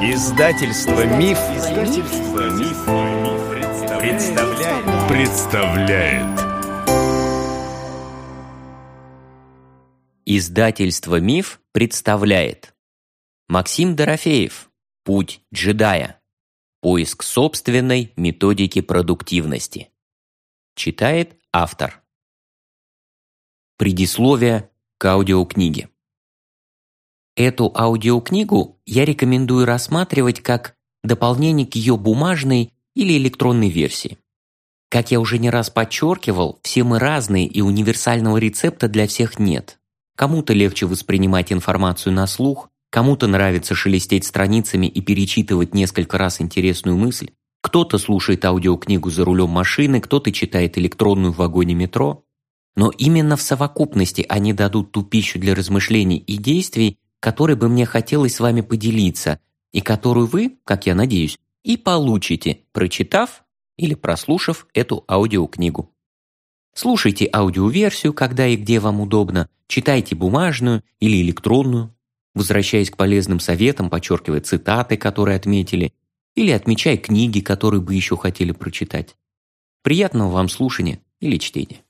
Издательство Миф, Издательство Миф, представляет. представляет. Издательство Миф представляет. Максим Дорофеев. Путь джедая. Поиск собственной методики продуктивности. Читает автор. Предисловие к аудиокниге. Эту аудиокнигу я рекомендую рассматривать как дополнение к ее бумажной или электронной версии. Как я уже не раз подчеркивал, все мы разные и универсального рецепта для всех нет. Кому-то легче воспринимать информацию на слух, кому-то нравится шелестеть страницами и перечитывать несколько раз интересную мысль, кто-то слушает аудиокнигу за рулем машины, кто-то читает электронную в вагоне метро. Но именно в совокупности они дадут ту пищу для размышлений и действий, которой бы мне хотелось с вами поделиться, и которую вы, как я надеюсь, и получите, прочитав или прослушав эту аудиокнигу. Слушайте аудиоверсию, когда и где вам удобно, читайте бумажную или электронную, возвращаясь к полезным советам, подчеркивая цитаты, которые отметили, или отмечая книги, которые бы еще хотели прочитать. Приятного вам слушания или чтения.